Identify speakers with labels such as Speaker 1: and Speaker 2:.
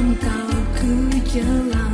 Speaker 1: kau ku jalan